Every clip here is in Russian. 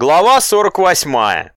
Глава 48.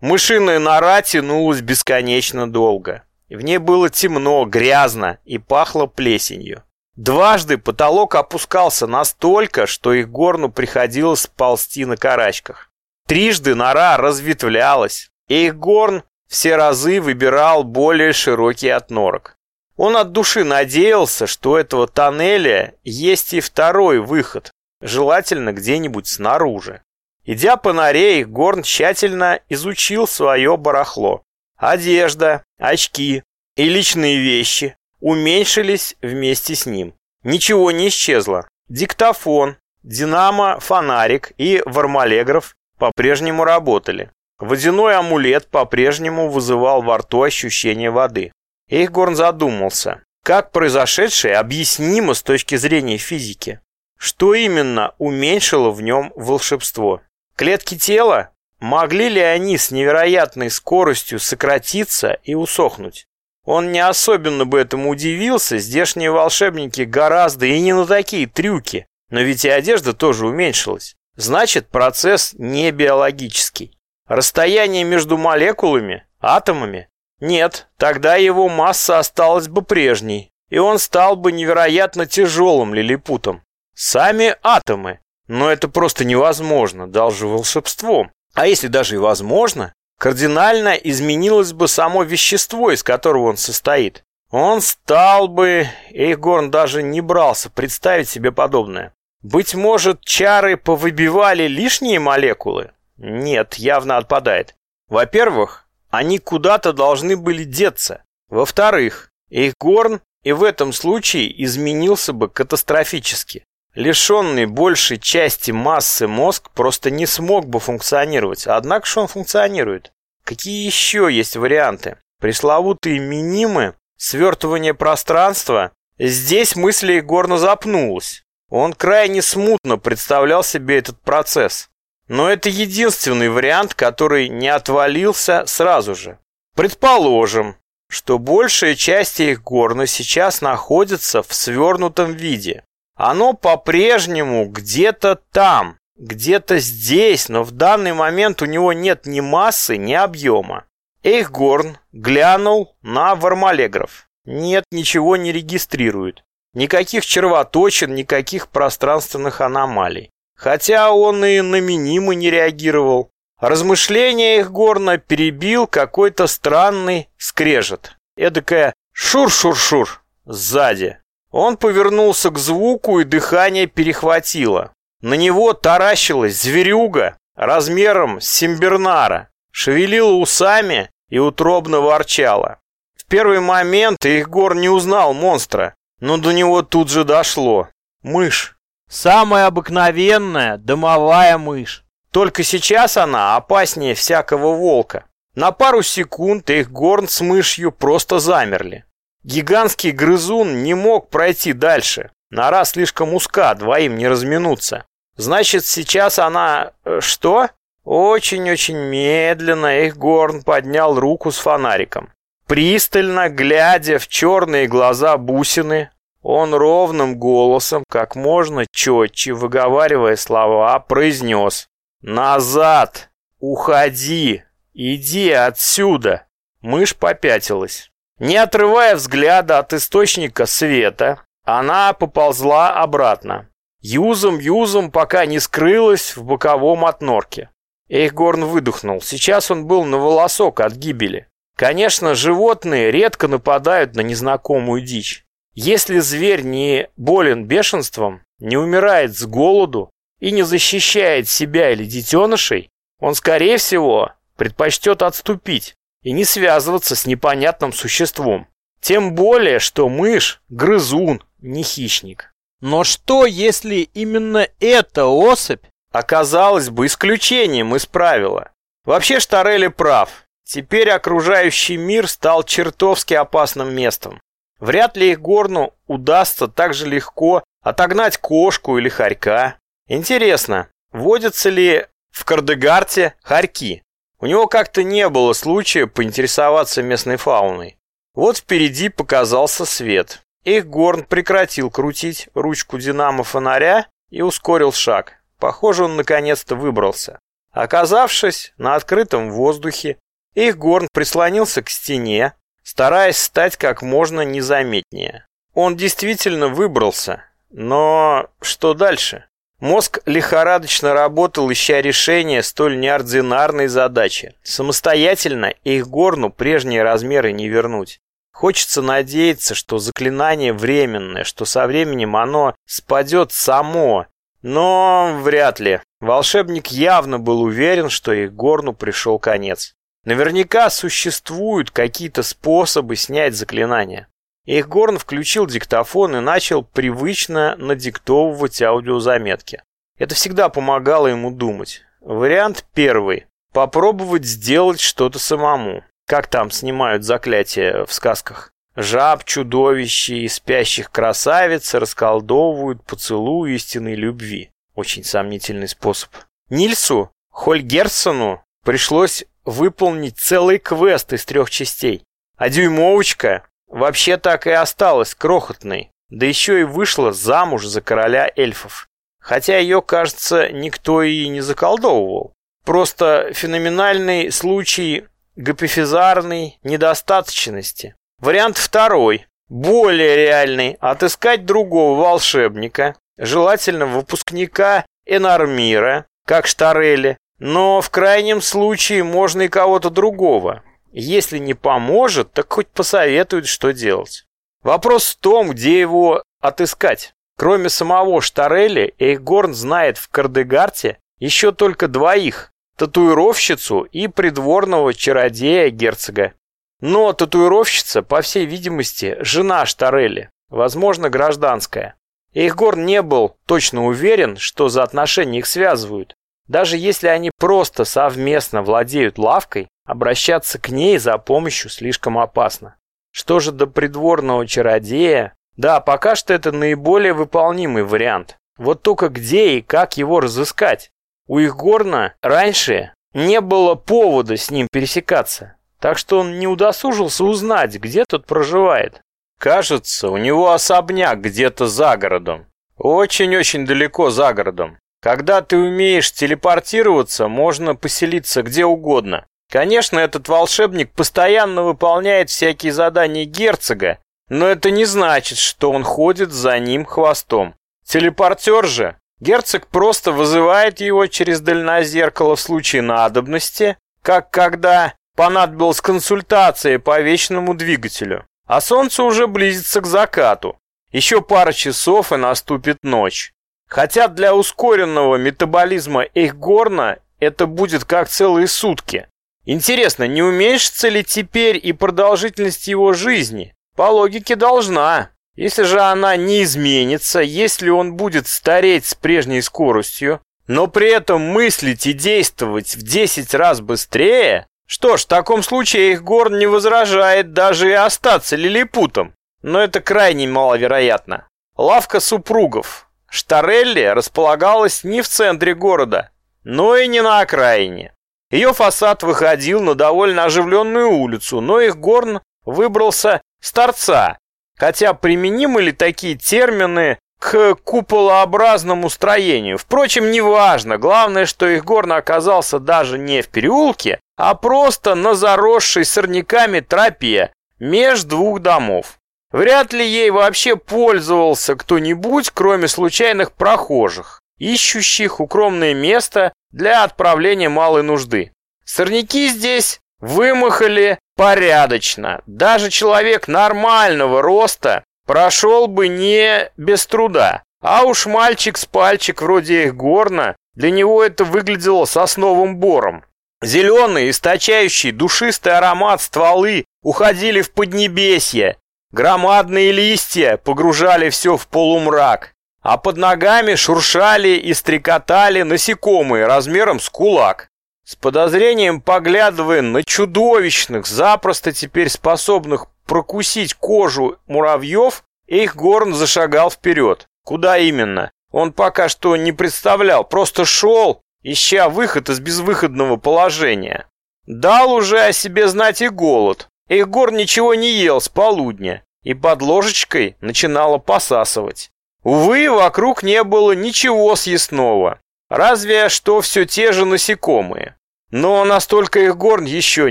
Мышиная нора тянулась бесконечно долго. В ней было темно, грязно и пахло плесенью. Дважды потолок опускался настолько, что их горну приходилось ползти на карачках. Трижды нора разветвлялась, и их горн все разы выбирал более широкий отнорок. Он от души надеялся, что у этого тоннеля есть и второй выход, желательно где-нибудь снаружи. Идя по норе, Горн тщательно изучил свое барахло. Одежда, очки и личные вещи уменьшились вместе с ним. Ничего не исчезло. Диктофон, динамо, фонарик и вармалеграф по-прежнему работали. Водяной амулет по-прежнему вызывал во рту ощущение воды. Эйхгорн задумался, как произошедшее объяснимо с точки зрения физики. Что именно уменьшило в нем волшебство? Клетки тела? Могли ли они с невероятной скоростью сократиться и усохнуть? Он не особенно бы этому удивился, здешние волшебники гораздо и не на такие трюки, но ведь и одежда тоже уменьшилась. Значит, процесс не биологический. Расстояние между молекулами, атомами? Нет, тогда его масса осталась бы прежней, и он стал бы невероятно тяжелым лилипутом. Сами атомы но это просто невозможно, даже волшебством. А если даже и возможно, кардинально изменилось бы само вещество, из которого он состоит. Он стал бы... Эйхгорн даже не брался представить себе подобное. Быть может, чары повыбивали лишние молекулы? Нет, явно отпадает. Во-первых, они куда-то должны были деться. Во-вторых, Эйхгорн и в этом случае изменился бы катастрофически. Лишенный большей части массы мозг просто не смог бы функционировать, однако же он функционирует. Какие еще есть варианты? Пресловутые минимы, свертывание пространства. Здесь мысль Егорна запнулась. Он крайне смутно представлял себе этот процесс. Но это единственный вариант, который не отвалился сразу же. Предположим, что большая часть их горна сейчас находится в свернутом виде. Оно по-прежнему где-то там, где-то здесь, но в данный момент у него нет ни массы, ни объема. Эйхгорн глянул на вармалеграф. Нет, ничего не регистрирует. Никаких червоточин, никаких пространственных аномалий. Хотя он и на минимы не реагировал. Размышления Эйхгорна перебил какой-то странный скрежет. Эдакая шур-шур-шур сзади. Он повернулся к звуку, и дыхание перехватило. На него таращилась зверюга размером с симбернара, шевелила усами и утробно ворчала. В первый момент Егор не узнал монстра, но до него тут же дошло. Мышь. Самая обыкновенная домовая мышь. Только сейчас она опаснее всякого волка. На пару секунд их с мышью просто замерли. Гигантский грызун не мог пройти дальше. Нора слишком узка, двоим не разминуться. Значит, сейчас она... Э, что? Очень-очень медленно Эхгорн поднял руку с фонариком. Пристально глядя в черные глаза бусины, он ровным голосом, как можно четче выговаривая слова, произнес «Назад! Уходи! Иди отсюда!» Мышь попятилась. Не отрывая взгляда от источника света, она поползла обратно. Юзом-юзом, пока не скрылась в боковом отнорке. Эйхгорн выдохнул. Сейчас он был на волосок от гибели. Конечно, животные редко нападают на незнакомую дичь. Если зверь не болен бешенством, не умирает с голоду и не защищает себя или детенышей, он, скорее всего, предпочтет отступить, и не связываться с непонятным существом. Тем более, что мышь – грызун, не хищник. Но что, если именно эта особь оказалась бы исключением из правила? Вообще Штарелли прав. Теперь окружающий мир стал чертовски опасным местом. Вряд ли их горну удастся так же легко отогнать кошку или хорька. Интересно, водятся ли в Кардегарте хорьки? У него как-то не было случая поинтересоваться местной фауной. Вот впереди показался свет. Их Горн прекратил крутить ручку динамо фонаря и ускорил шаг. Похоже, он наконец-то выбрался. Оказавшись на открытом воздухе, Эйхгорн прислонился к стене, стараясь стать как можно незаметнее. Он действительно выбрался, но что дальше? Мозг лихорадочно работал, ища решение столь неординарной задачи. Самостоятельно Эйхгорну прежние размеры не вернуть. Хочется надеяться, что заклинание временное, что со временем оно спадет само, но вряд ли. Волшебник явно был уверен, что их горну пришел конец. Наверняка существуют какие-то способы снять заклинание. Ихгорн включил диктофон и начал привычно надиктовывать аудиозаметки. Это всегда помогало ему думать. Вариант первый. Попробовать сделать что-то самому. Как там снимают заклятия в сказках? Жаб, чудовищ и спящих красавиц расколдовывают поцелуй истинной любви. Очень сомнительный способ. Нильсу Хольгерсону пришлось выполнить целый квест из трех частей. А дюймовочка вообще так и осталась крохотной, да еще и вышла замуж за короля эльфов. Хотя ее, кажется, никто и не заколдовывал. Просто феноменальный случай гапифизарной недостаточности. Вариант второй, более реальный, отыскать другого волшебника, желательно выпускника Энармира, как Штарелли, но в крайнем случае можно и кого-то другого. Если не поможет, так хоть посоветует, что делать. Вопрос в том, где его отыскать. Кроме самого Штарелли, Эйхгорн знает в Кардегарте еще только двоих – татуировщицу и придворного чародея герцога. Но татуировщица, по всей видимости, жена Штарелли, возможно, гражданская. Эйхгор не был точно уверен, что за отношения их связывают. Даже если они просто совместно владеют лавкой, обращаться к ней за помощью слишком опасно. Что же до придворного чародея? Да, пока что это наиболее выполнимый вариант. Вот только где и как его разыскать? У Ихгорна раньше не было повода с ним пересекаться так что он не удосужился узнать, где тот проживает. Кажется, у него особняк где-то за городом. Очень-очень далеко за городом. Когда ты умеешь телепортироваться, можно поселиться где угодно. Конечно, этот волшебник постоянно выполняет всякие задания герцога, но это не значит, что он ходит за ним хвостом. Телепортер же. Герцог просто вызывает его через дальнозеркало в случае надобности, как когда Понадобилась консультация по вечному двигателю. А солнце уже близится к закату. Еще пара часов и наступит ночь. Хотя для ускоренного метаболизма Эйхгорна это будет как целые сутки. Интересно, не уменьшится ли теперь и продолжительность его жизни? По логике должна. Если же она не изменится, если он будет стареть с прежней скоростью, но при этом мыслить и действовать в 10 раз быстрее, что ж, в таком случае их горн не возражает даже и остаться лилипутом. Но это крайне маловероятно. Лавка супругов. Штарелли располагалась не в центре города, но и не на окраине. Ее фасад выходил на довольно оживленную улицу, но их горн выбрался с торца. Хотя применимы ли такие термины к куполообразному строению? Впрочем, неважно. Главное, что их горн оказался даже не в переулке, а просто на заросшей сорняками тропе меж двух домов. Вряд ли ей вообще пользовался кто-нибудь, кроме случайных прохожих, ищущих укромное место для отправления малой нужды. Сорняки здесь вымахали порядочно. Даже человек нормального роста прошел бы не без труда. А уж мальчик с пальчик вроде их горна, для него это выглядело сосновым бором. Зеленые, источающие душистый аромат стволы уходили в поднебесье. Громадные листья погружали все в полумрак. А под ногами шуршали и стрекотали насекомые размером с кулак. С подозрением поглядывая на чудовищных, запросто теперь способных прокусить кожу муравьев, их горн зашагал вперед. Куда именно? Он пока что не представлял, просто шел ища выход из безвыходного положения. Дал уже о себе знать и голод. Егор ничего не ел с полудня и под ложечкой начинало посасывать. Увы, вокруг не было ничего съестного. Разве что все те же насекомые. Но настолько их горн еще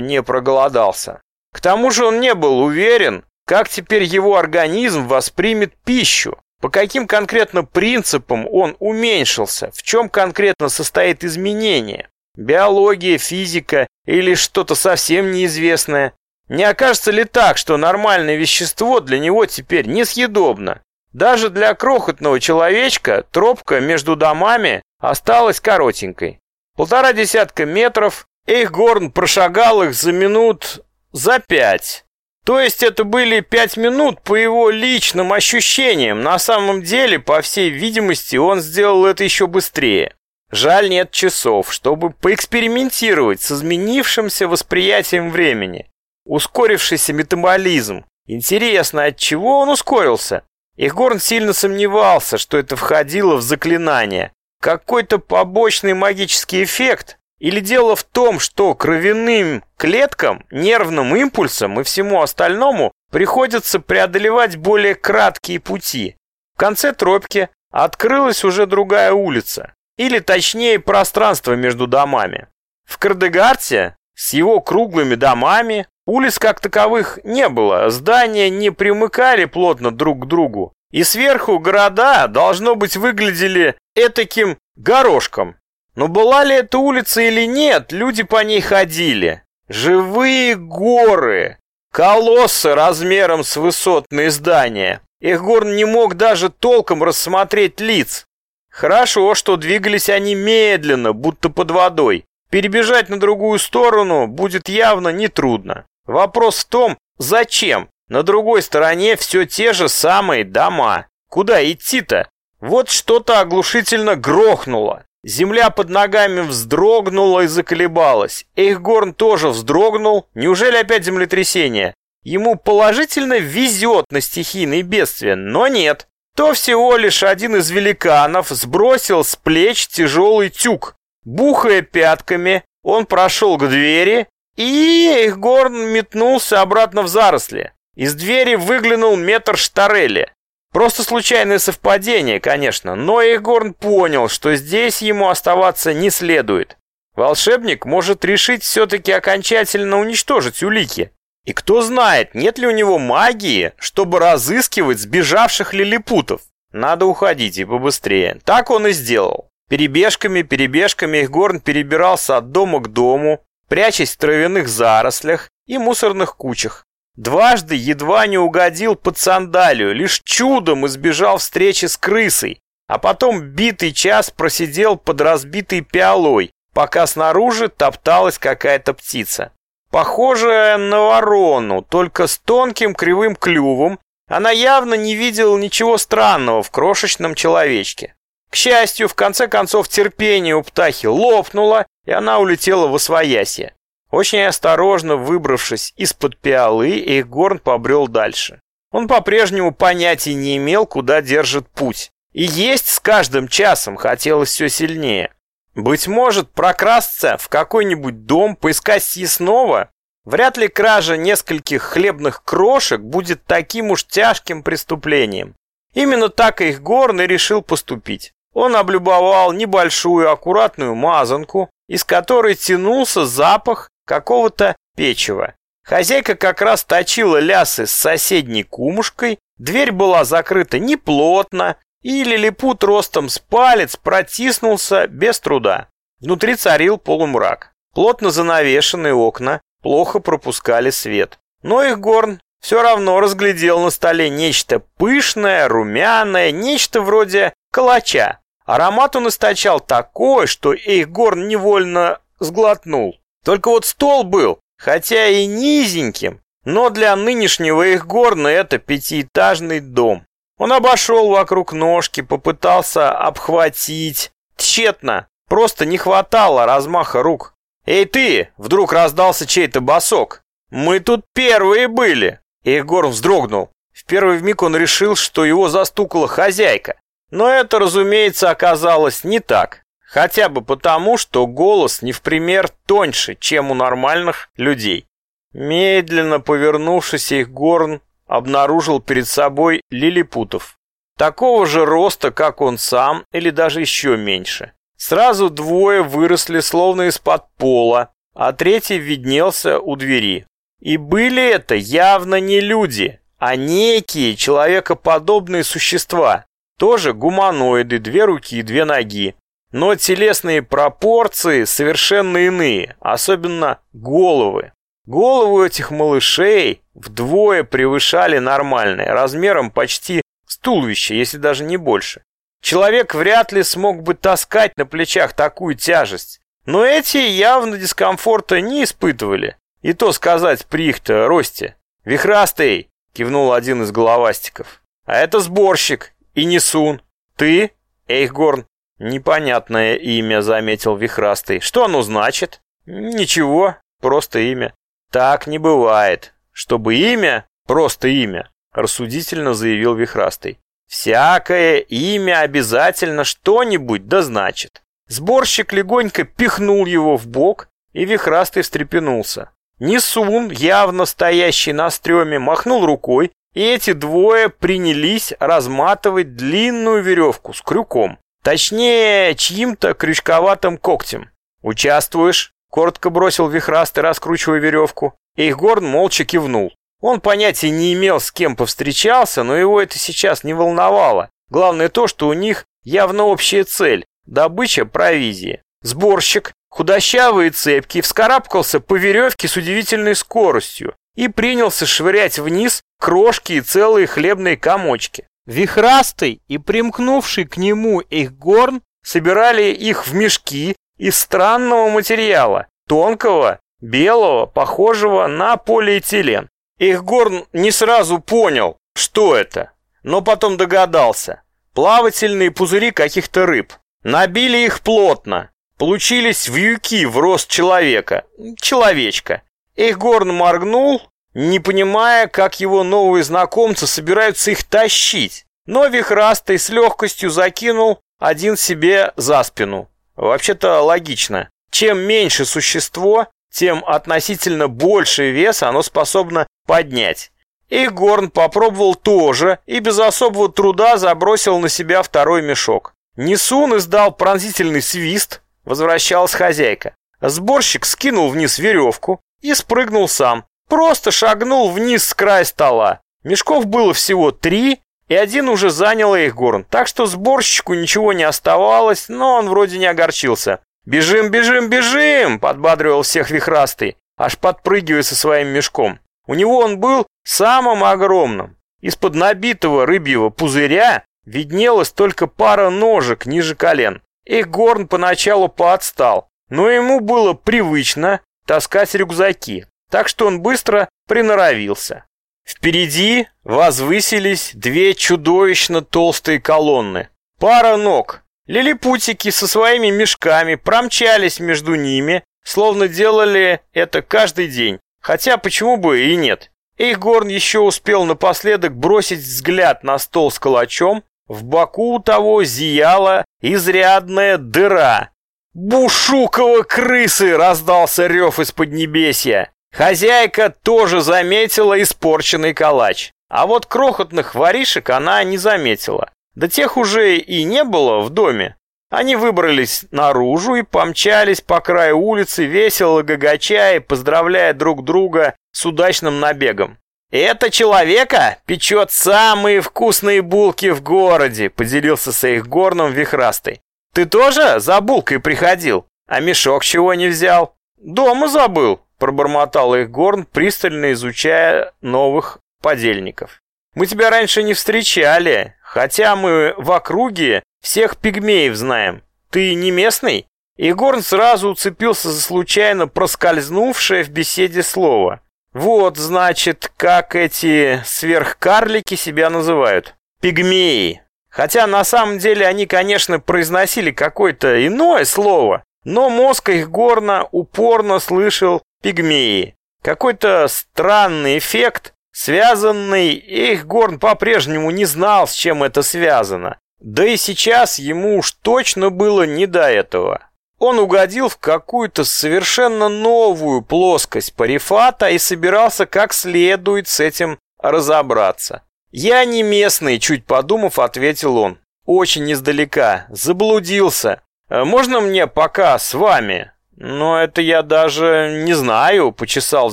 не проголодался. К тому же он не был уверен, как теперь его организм воспримет пищу, по каким конкретно принципам он уменьшился, в чем конкретно состоит изменение. Биология, физика или что-то совсем неизвестное. Не окажется ли так, что нормальное вещество для него теперь несъедобно? Даже для крохотного человечка тропка между домами осталась коротенькой. Полтора десятка метров, Эйхгорн прошагал их за минут за пять. То есть это были пять минут по его личным ощущениям. На самом деле, по всей видимости, он сделал это еще быстрее. Жаль, нет часов, чтобы поэкспериментировать с изменившимся восприятием времени. Ускорившийся метаболизм. Интересно, от чего он ускорился? Егорн сильно сомневался, что это входило в заклинание. Какой-то побочный магический эффект? Или дело в том, что кровяным клеткам, нервным импульсам и всему остальному приходится преодолевать более краткие пути? В конце тропки открылась уже другая улица, или точнее пространство между домами. В Кардегарте с его круглыми домами, Улиц как таковых не было, здания не примыкали плотно друг к другу, и сверху города, должно быть, выглядели этаким горошком. Но была ли это улица или нет, люди по ней ходили. Живые горы, колоссы размером с высотные здания. Эхгорн не мог даже толком рассмотреть лиц. Хорошо, что двигались они медленно, будто под водой. Перебежать на другую сторону будет явно нетрудно. Вопрос в том, зачем? На другой стороне все те же самые дома. Куда идти-то? Вот что-то оглушительно грохнуло. Земля под ногами вздрогнула и заколебалась. Эйхгорн тоже вздрогнул. Неужели опять землетрясение? Ему положительно везет на стихийные бедствия, но нет. То всего лишь один из великанов сбросил с плеч тяжелый тюк. Бухая пятками, он прошел к двери и Эйхгорн метнулся обратно в заросли. Из двери выглянул метр Штарелли. Просто случайное совпадение, конечно, но Эйхгорн понял, что здесь ему оставаться не следует. Волшебник может решить все-таки окончательно уничтожить улики. И кто знает, нет ли у него магии, чтобы разыскивать сбежавших лилипутов. Надо уходить и побыстрее. Так он и сделал. Перебежками, перебежками Эйхгорн перебирался от дома к дому, прячась в травяных зарослях и мусорных кучах. Дважды едва не угодил под сандалию, лишь чудом избежал встречи с крысой, а потом битый час просидел под разбитой пиалой, пока снаружи топталась какая-то птица. Похожая на ворону, только с тонким кривым клювом, она явно не видела ничего странного в крошечном человечке. К счастью, в конце концов терпение у птахи лопнуло, и она улетела в освоясье. Очень осторожно выбравшись из-под пиалы, Эйхгорн побрел дальше. Он по-прежнему понятия не имел, куда держит путь. И есть с каждым часом хотелось все сильнее. Быть может, прокрасться в какой-нибудь дом, поискать съестного? Вряд ли кража нескольких хлебных крошек будет таким уж тяжким преступлением. Именно так Эйхгорн и решил поступить. Он облюбовал небольшую аккуратную мазанку, из которой тянулся запах какого-то печива. Хозяйка как раз точила лясы с соседней кумушкой, дверь была закрыта неплотно, и лилипут ростом с палец протиснулся без труда. Внутри царил полумрак. Плотно занавешенные окна плохо пропускали свет. Но их горн все равно разглядел на столе нечто пышное, румяное, нечто вроде калача. Аромат он источал такой, что Эйхгорн невольно сглотнул. Только вот стол был, хотя и низеньким, но для нынешнего Эйхгорна это пятиэтажный дом. Он обошел вокруг ножки, попытался обхватить. Тщетно, просто не хватало размаха рук. «Эй ты!» — вдруг раздался чей-то босок. «Мы тут первые были!» Эйхгорн вздрогнул. В первый миг он решил, что его застукала хозяйка. Но это, разумеется, оказалось не так. Хотя бы потому, что голос не в пример тоньше, чем у нормальных людей. Медленно повернувшись, их горн обнаружил перед собой лилипутов. Такого же роста, как он сам, или даже еще меньше. Сразу двое выросли словно из-под пола, а третий виднелся у двери. И были это явно не люди, а некие человекоподобные существа, тоже гуманоиды, две руки и две ноги. Но телесные пропорции совершенно иные, особенно головы. Головы этих малышей вдвое превышали нормальные, размером почти с туловище, если даже не больше. Человек вряд ли смог бы таскать на плечах такую тяжесть, но эти явно дискомфорта не испытывали. И то сказать при их-то росте. «Вихрастый!» — кивнул один из головастиков. «А это сборщик и. Ты, Эйхгорн?» «Непонятное имя», — заметил Вихрастый. «Что оно значит?» «Ничего, просто имя». «Так не бывает. Чтобы имя, просто имя», — рассудительно заявил Вихрастый. «Всякое имя обязательно что-нибудь да значит». Сборщик легонько пихнул его в бок, и Вихрастый встрепенулся. Несун, явно стоящий на стреме, махнул рукой, эти двое принялись разматывать длинную веревку с крюком. Точнее, чьим-то крючковатым когтем. «Участвуешь?» — коротко бросил вихрастый, раскручивая веревку. Эйхгорн молча кивнул. Он понятия не имел, с кем повстречался, но его это сейчас не волновало. Главное то, что у них явно общая цель – добыча провизии. Сборщик, Худощавый и цепкий вскарабкался по веревке с удивительной скоростью и принялся швырять вниз крошки и целые хлебные комочки. Вихрастый и примкнувший к нему их горн собирали их в мешки из странного материала, тонкого, белого, похожего на полиэтилен. Их горн не сразу понял, что это, но потом догадался. Плавательные пузыри каких-то рыб. Набили их плотно, Получились вьюки в рост человека. Человечка. Эйхгорн моргнул, не понимая, как его новые знакомцы собираются их тащить. Но вихрастый с легкостью закинул один себе за спину. Вообще-то логично. Чем меньше существо, тем относительно больше вес оно способно поднять. И попробовал тоже и без особого труда забросил на себя второй мешок. Несун издал пронзительный свист, Возвращалась хозяйка. Сборщик скинул вниз веревку и спрыгнул сам. Просто шагнул вниз с края стола. Мешков было всего три, и один уже занял их горн. Так что сборщику ничего не оставалось, но он вроде не огорчился. «Бежим, бежим, бежим!» – подбадривал всех вихрастый, аж подпрыгивая со своим мешком. У него он был самым огромным. Из-под набитого рыбьего пузыря виднелась только пара ножек ниже колен. Эгорн поначалу поотстал, но ему было привычно таскать рюкзаки, так что он быстро приноровился. Впереди возвысились две чудовищно толстые колонны. Пара ног. Лилипутики со своими мешками промчались между ними, словно делали это каждый день. Хотя почему бы и нет. Эйхгорн еще успел напоследок бросить взгляд на стол с калачом, в боку у того зияла изрядная дыра. «Бушукова крысы!» — раздался рев из поднебесья. Хозяйка тоже заметила испорченный калач. А вот крохотных воришек она не заметила. Да тех уже и не было в доме. Они выбрались наружу и помчались по краю улицы, весело гагача и поздравляя друг друга с удачным набегом. «Это человека печет самые вкусные булки в городе», — поделился с их горном вихрастый. «Ты тоже за булкой приходил? А мешок чего не взял?» «Дома забыл», — пробормотал их горн, пристально изучая новых подельников. «Мы тебя раньше не встречали, хотя мы в округе всех пигмеев знаем. Ты не местный?» Игорн сразу уцепился за случайно проскользнувшее в беседе слово. Вот, значит, как эти сверхкарлики себя называют. Пигмеи. Хотя на самом деле они, конечно, произносили какое-то иное слово, но мозг их горно упорно слышал пигмеи. Какой-то странный эффект, связанный, их горн по-прежнему не знал, с чем это связано. Да и сейчас ему уж точно было не до этого. Он угодил в какую-то совершенно новую плоскость парифата и собирался как следует с этим разобраться. «Я не местный», — чуть подумав, ответил он. «Очень издалека. Заблудился. Э, можно мне пока с вами? Но это я даже не знаю, почесал в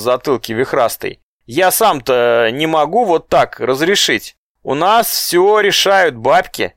затылке вихрастый. Я сам-то не могу вот так разрешить. У нас все решают бабки.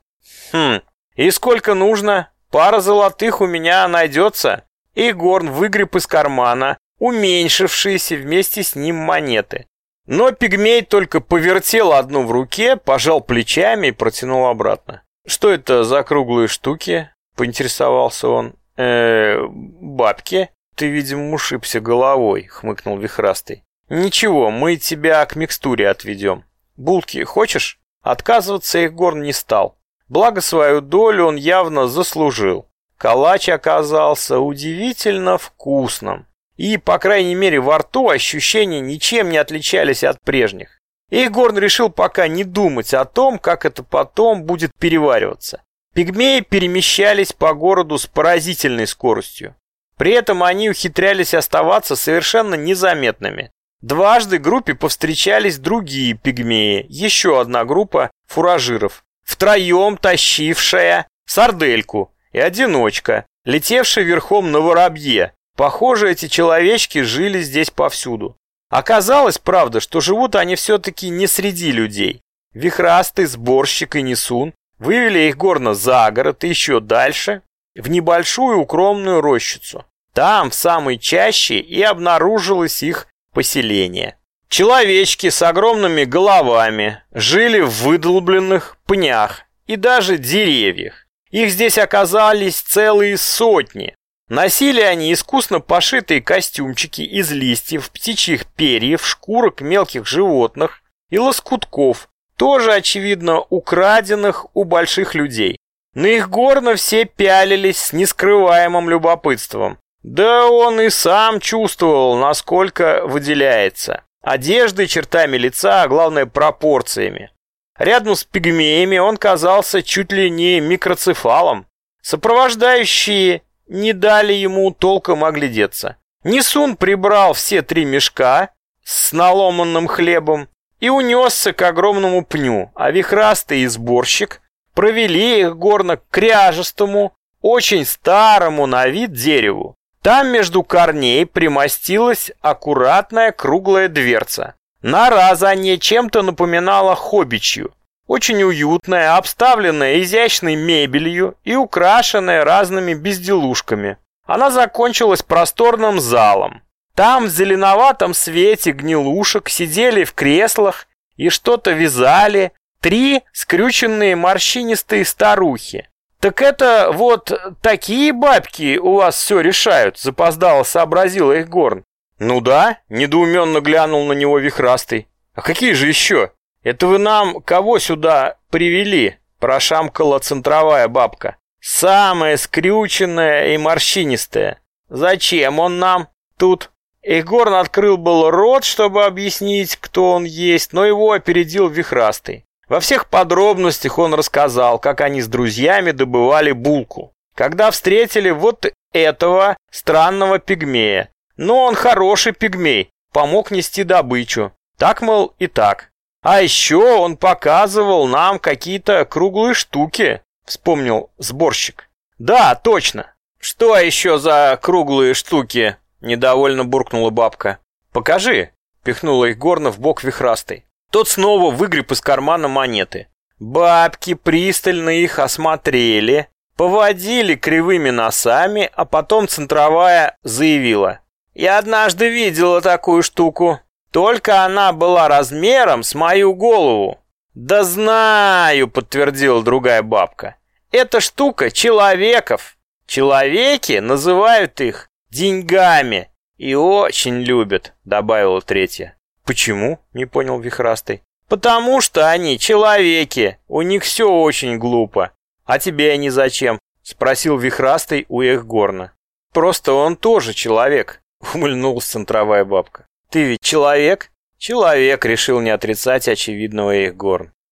Хм, и сколько нужно? Пара золотых у меня найдется. И Горн выгреб из кармана уменьшившиеся вместе с ним монеты. Но пигмей только повертел одну в руке, пожал плечами и протянул обратно. «Что это за круглые штуки?» — поинтересовался он. э бабки?» «Ты, видимо, ушибся головой», — хмыкнул Вихрастый. «Ничего, мы тебя к микстуре отведем. Булки хочешь?» Отказываться их Горн не стал. Благо свою долю он явно заслужил. Калач оказался удивительно вкусным. И, по крайней мере, во рту ощущения ничем не отличались от прежних. Эйгорн решил пока не думать о том, как это потом будет перевариваться. Пигмеи перемещались по городу с поразительной скоростью. При этом они ухитрялись оставаться совершенно незаметными. Дважды группе повстречались другие пигмеи, еще одна группа фуражиров, втроем тащившая сардельку и одиночка, летевший верхом на воробье, Похоже, эти человечки жили здесь повсюду. Оказалось, правда, что живут они все-таки не среди людей. Вихрастый, сборщик и несун вывели их горно за город и еще дальше, в небольшую укромную рощицу. Там, в самой чаще, и обнаружилось их поселение. Человечки с огромными головами жили в выдолбленных пнях и даже деревьях. Их здесь оказались целые сотни, Носили они искусно пошитые костюмчики из листьев, птичьих перьев, шкурок мелких животных и лоскутков, тоже, очевидно, украденных у больших людей. На их горно все пялились с нескрываемым любопытством. Да он и сам чувствовал, насколько выделяется. Одеждой, чертами лица, а главное пропорциями. Рядом с пигмеями он казался чуть ли не микроцефалом. Сопровождающие не дали ему толком оглядеться. Несун прибрал все три мешка с наломанным хлебом и унесся к огромному пню, а вихрастый и сборщик провели их горно к кряжестому, очень старому на вид дереву. Там между корней примостилась аккуратная круглая дверца. Нора за ней чем-то напоминала хобичью, очень уютная, обставленная изящной мебелью и украшенная разными безделушками. Она закончилась просторным залом. Там в зеленоватом свете гнилушек сидели в креслах и что-то вязали три скрюченные морщинистые старухи. «Так это вот такие бабки у вас все решают», — запоздало сообразил их Горн. «Ну да», — недоуменно глянул на него Вихрастый. «А какие же еще?» «Это вы нам кого сюда привели?» – прошамкала центровая бабка. «Самая скрюченная и морщинистая. Зачем он нам тут?» Егорн открыл был рот, чтобы объяснить, кто он есть, но его опередил Вихрастый. Во всех подробностях он рассказал, как они с друзьями добывали булку. Когда встретили вот этого странного пигмея. Но он хороший пигмей, помог нести добычу. Так, мол, и так. А еще он показывал нам какие-то круглые штуки, вспомнил сборщик. Да, точно. Что еще за круглые штуки? Недовольно буркнула бабка. Покажи, пихнула их горно в бок вихрастой. Тот снова выгреб из кармана монеты. Бабки пристально их осмотрели, поводили кривыми носами, а потом центровая заявила. «Я однажды видела такую штуку. Только она была размером с мою голову. Да знаю, подтвердила другая бабка. Эта штука человеков. Человеки называют их деньгами и очень любят, добавила третья. Почему? Не понял Вихрастый. Потому что они человеки, у них все очень глупо. А тебе они зачем? Спросил Вихрастый у Эхгорна. Просто он тоже человек, ухмыльнулась центровая бабка. Ты ведь человек? Человек решил не отрицать очевидного их.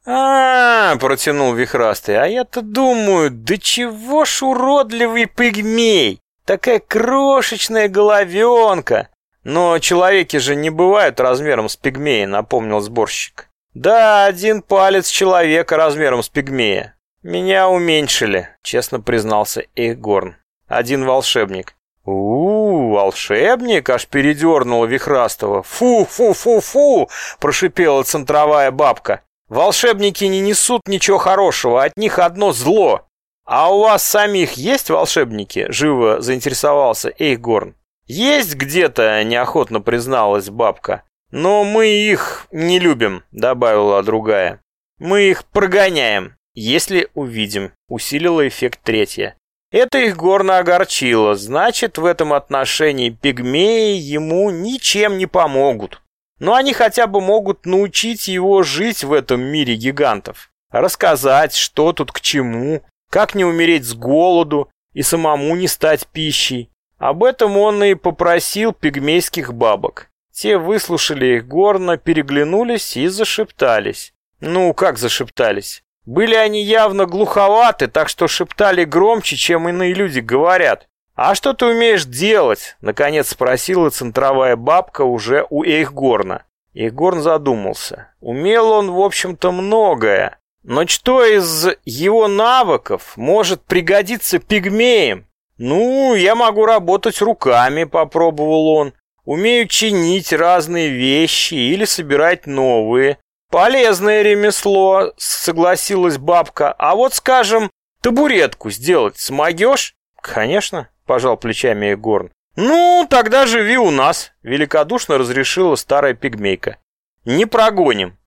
А, -а, -а протянул вихрастый. А я-то думаю, да чего ж уродливый пигмей? Такая крошечная головенка. Но человеки же не бывают размером с пигмея, напомнил сборщик. Да, один палец человека размером с пигмея. Меня уменьшили, честно признался Эйгорн. Один волшебник. у, -у волшебник!» — аж передернула Вихрастова. «Фу, фу, фу, фу!» — прошипела центровая бабка. «Волшебники не несут ничего хорошего, от них одно зло!» «А у вас самих есть волшебники?» — живо заинтересовался Эйгорн. «Есть где-то», — неохотно призналась бабка. «Но мы их не любим», — добавила другая. «Мы их прогоняем, если увидим», — усилила эффект третья. Это их горно огорчило, значит, в этом отношении пигмеи ему ничем не помогут. Но они хотя бы могут научить его жить в этом мире гигантов. Рассказать, что тут к чему, как не умереть с голоду и самому не стать пищей. Об этом он и попросил пигмейских бабок. Те выслушали их горно, переглянулись и зашептались. Ну, как зашептались? Были они явно глуховаты, так что шептали громче, чем иные люди говорят. «А что ты умеешь делать?» — наконец спросила центровая бабка уже у Эйхгорна. Эйхгорн задумался. Умел он, в общем-то, многое. Но что из его навыков может пригодиться пигмеям? «Ну, я могу работать руками», — попробовал он. «Умею чинить разные вещи или собирать новые. «Полезное ремесло», — согласилась бабка. «А вот, скажем, табуретку сделать смогешь?» «Конечно», — пожал плечами Егорн. «Ну, тогда живи у нас», — великодушно разрешила старая пигмейка. «Не прогоним».